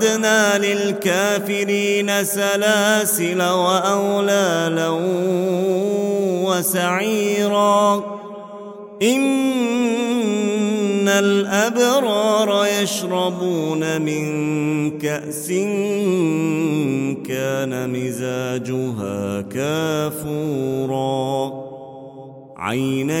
أعتدنا للكافرين سلاسل وأغلالا وسعيرا. إن الأبرار يشربون من كأس كان مزاجها كافوراً. عينا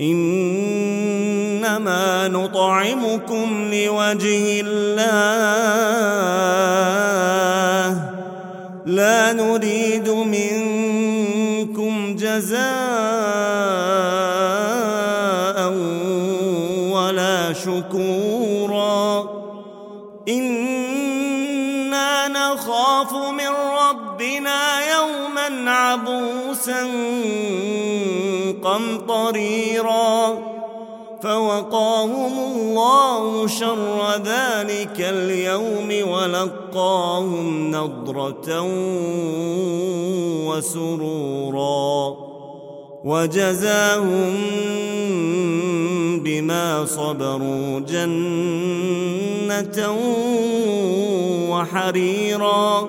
إنما نطعمكم لوجه الله. لا نريد منكم جزاء ولا شكورا. إنا نخاف من ربنا يوما عبوسا قمطريرا فوقاهم الله شر ذلك اليوم ولقاهم نضرة وسرورا وجزاهم بما صبروا جنة وحريرا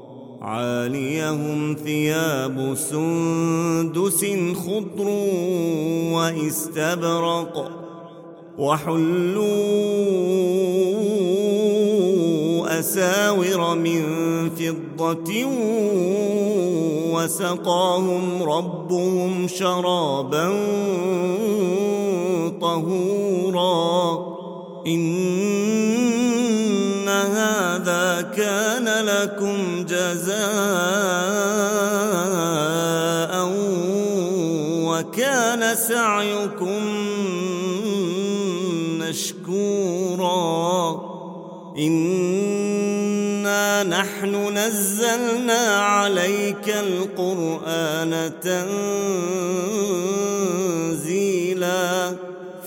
عاليهم ثياب سندس خضر واستبرق وحلوا أساور من فضة وسقاهم ربهم شرابا طهورا. كان لكم جزاء وكان سعيكم مشكورا. إنا نحن نزلنا عليك القرآن تنزيلا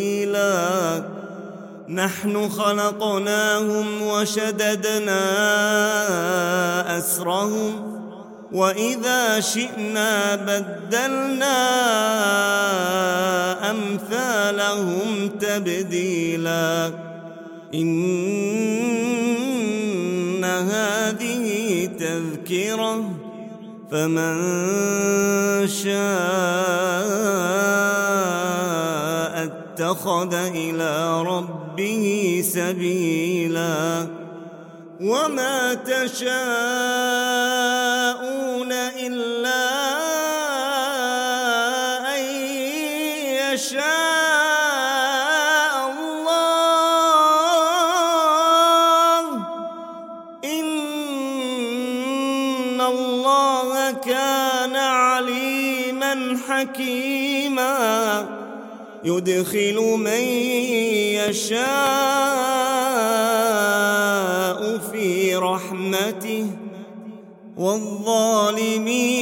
ثقيلا نحن خلقناهم وشددنا أسرهم وإذا شئنا بدلنا أمثالهم تبديلا. إن هذه تذكرة فمن شاء اتخذ إلى ربه سبيلا وما تشاءون إلا أن يشاء الله. إن الله كان عليما حكيما. يدخل من يشاء في رحمته والظالمين